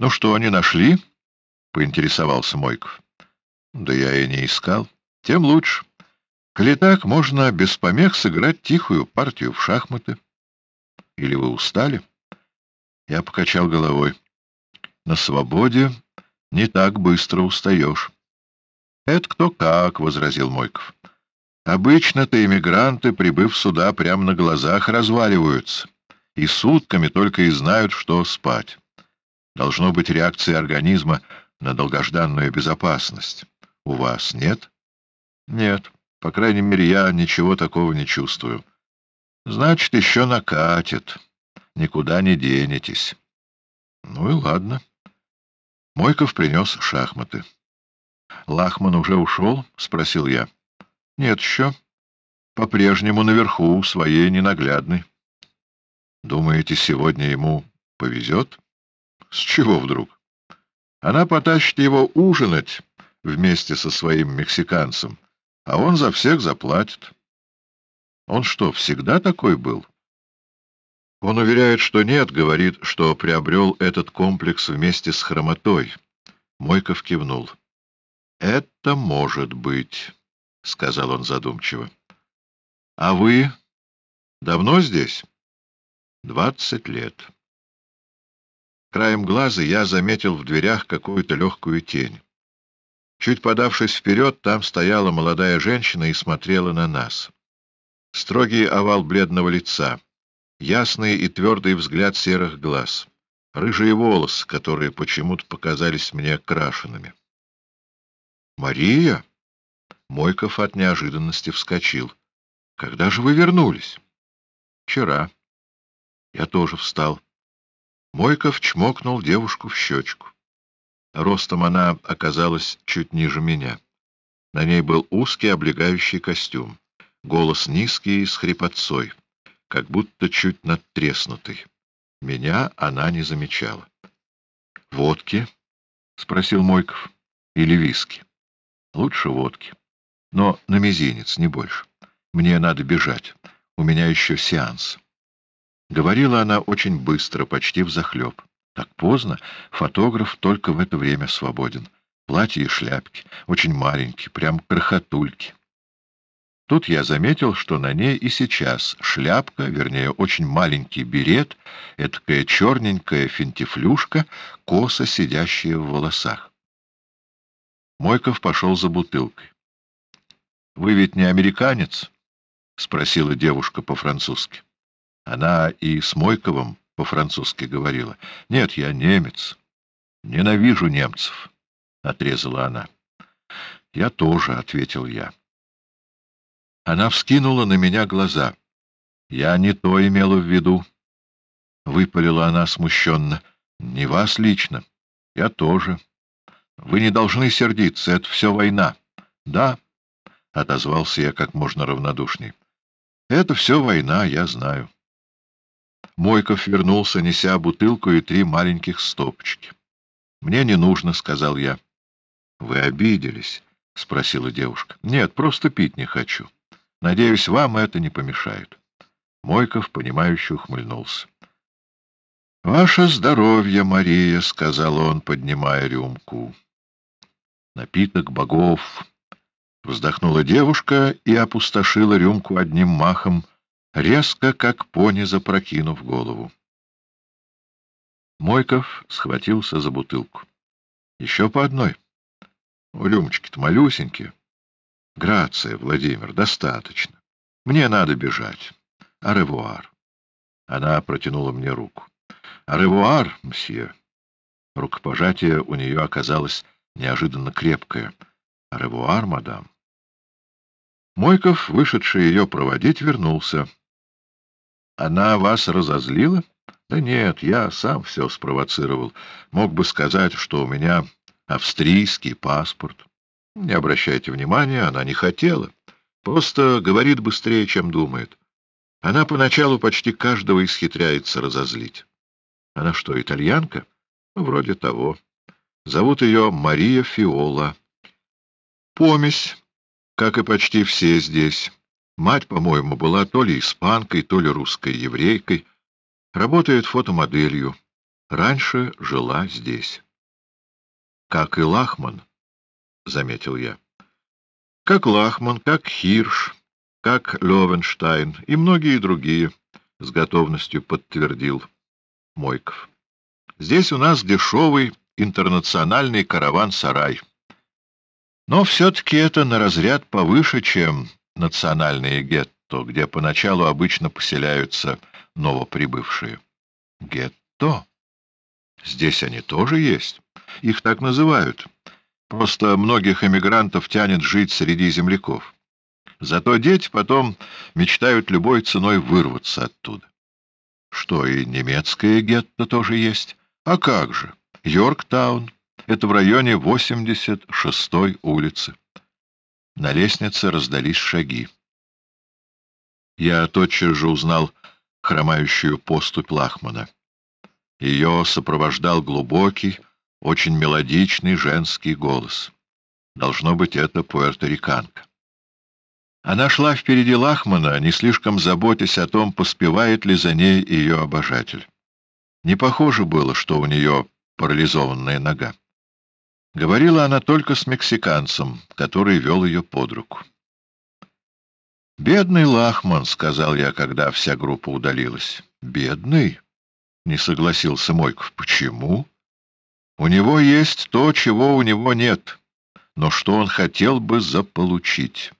— Ну что, не нашли? — поинтересовался Мойков. — Да я и не искал. Тем лучше. Коли так, можно без помех сыграть тихую партию в шахматы. Или вы устали? Я покачал головой. На свободе не так быстро устаешь. — Это кто как, — возразил Мойков. — Обычно-то иммигранты, прибыв сюда, прямо на глазах разваливаются, и сутками только и знают, что спать. Должно быть реакция организма на долгожданную безопасность. У вас нет? Нет. По крайней мере, я ничего такого не чувствую. Значит, еще накатит. Никуда не денетесь. Ну и ладно. Мойков принес шахматы. Лахман уже ушел? — спросил я. Нет еще. По-прежнему наверху, своей ненаглядной. Думаете, сегодня ему повезет? С чего вдруг? Она потащит его ужинать вместе со своим мексиканцем, а он за всех заплатит. Он что, всегда такой был? Он уверяет, что нет, говорит, что приобрел этот комплекс вместе с хромотой. Мойков кивнул. — Это может быть, — сказал он задумчиво. — А вы давно здесь? — Двадцать лет. Краем глаза я заметил в дверях какую-то легкую тень. Чуть подавшись вперед, там стояла молодая женщина и смотрела на нас. Строгий овал бледного лица, ясный и твердый взгляд серых глаз, рыжие волосы, которые почему-то показались мне крашенными. «Мария?» Мойков от неожиданности вскочил. «Когда же вы вернулись?» «Вчера». Я тоже встал. Мойков чмокнул девушку в щечку. Ростом она оказалась чуть ниже меня. На ней был узкий облегающий костюм, голос низкий с хрипотцой, как будто чуть надтреснутый. Меня она не замечала. — Водки? — спросил Мойков. — Или виски? — Лучше водки. Но на мизинец, не больше. Мне надо бежать. У меня еще сеанс. Говорила она очень быстро, почти взахлеб. Так поздно, фотограф только в это время свободен. Платье и шляпки, очень маленькие, прям крохотульки. Тут я заметил, что на ней и сейчас шляпка, вернее, очень маленький берет, эдакая черненькая финтифлюшка, косо сидящая в волосах. Мойков пошел за бутылкой. — Вы ведь не американец? — спросила девушка по-французски. Она и с Мойковым по-французски говорила. — Нет, я немец. Ненавижу немцев, — отрезала она. — Я тоже, — ответил я. Она вскинула на меня глаза. — Я не то имела в виду. Выпалила она смущенно. — Не вас лично. Я тоже. Вы не должны сердиться, это все война. — Да, — отозвался я как можно равнодушней. — Это все война, я знаю. Мойков вернулся, неся бутылку и три маленьких стопочки. — Мне не нужно, — сказал я. — Вы обиделись? — спросила девушка. — Нет, просто пить не хочу. Надеюсь, вам это не помешает. Мойков, понимающе ухмыльнулся. — Ваше здоровье, Мария, — сказал он, поднимая рюмку. — Напиток богов. Вздохнула девушка и опустошила рюмку одним махом, резко, как пони, запрокинув голову. Мойков схватился за бутылку. — Еще по одной. Рюмочки-то малюсенькие. — Грация, Владимир, достаточно. Мне надо бежать. Аревуар. Она протянула мне руку. Аревуар, мсье. Рукопожатие у нее оказалось неожиданно крепкое. Аревуар, мадам. Мойков, вышедший ее проводить, вернулся. Она вас разозлила? Да нет, я сам все спровоцировал. Мог бы сказать, что у меня австрийский паспорт. Не обращайте внимания, она не хотела. Просто говорит быстрее, чем думает. Она поначалу почти каждого исхитряется разозлить. Она что, итальянка? Ну, вроде того. Зовут ее Мария Фиола. Помесь, как и почти все здесь. Мать, по-моему, была то ли испанкой, то ли русской еврейкой. Работает фотомоделью. раньше жила здесь. Как и Лахман, — заметил я. Как Лахман, как Хирш, как Левенштайн и многие другие, — с готовностью подтвердил Мойков. Здесь у нас дешевый интернациональный караван-сарай. Но все-таки это на разряд повыше, чем национальные гетто, где поначалу обычно поселяются новоприбывшие. Гетто? Здесь они тоже есть. Их так называют. Просто многих эмигрантов тянет жить среди земляков. Зато дети потом мечтают любой ценой вырваться оттуда. Что, и немецкое гетто тоже есть? А как же? Йорктаун. Это в районе 86-й улицы. На лестнице раздались шаги. Я тотчас же узнал хромающую поступь Лахмана. Ее сопровождал глубокий, очень мелодичный женский голос. Должно быть, это пуэрториканка. Она шла впереди Лахмана, не слишком заботясь о том, поспевает ли за ней ее обожатель. Не похоже было, что у нее парализованная нога. Говорила она только с мексиканцем, который вел ее под руку. «Бедный Лахман», — сказал я, когда вся группа удалилась. «Бедный?» — не согласился Мойков. «Почему?» «У него есть то, чего у него нет, но что он хотел бы заполучить».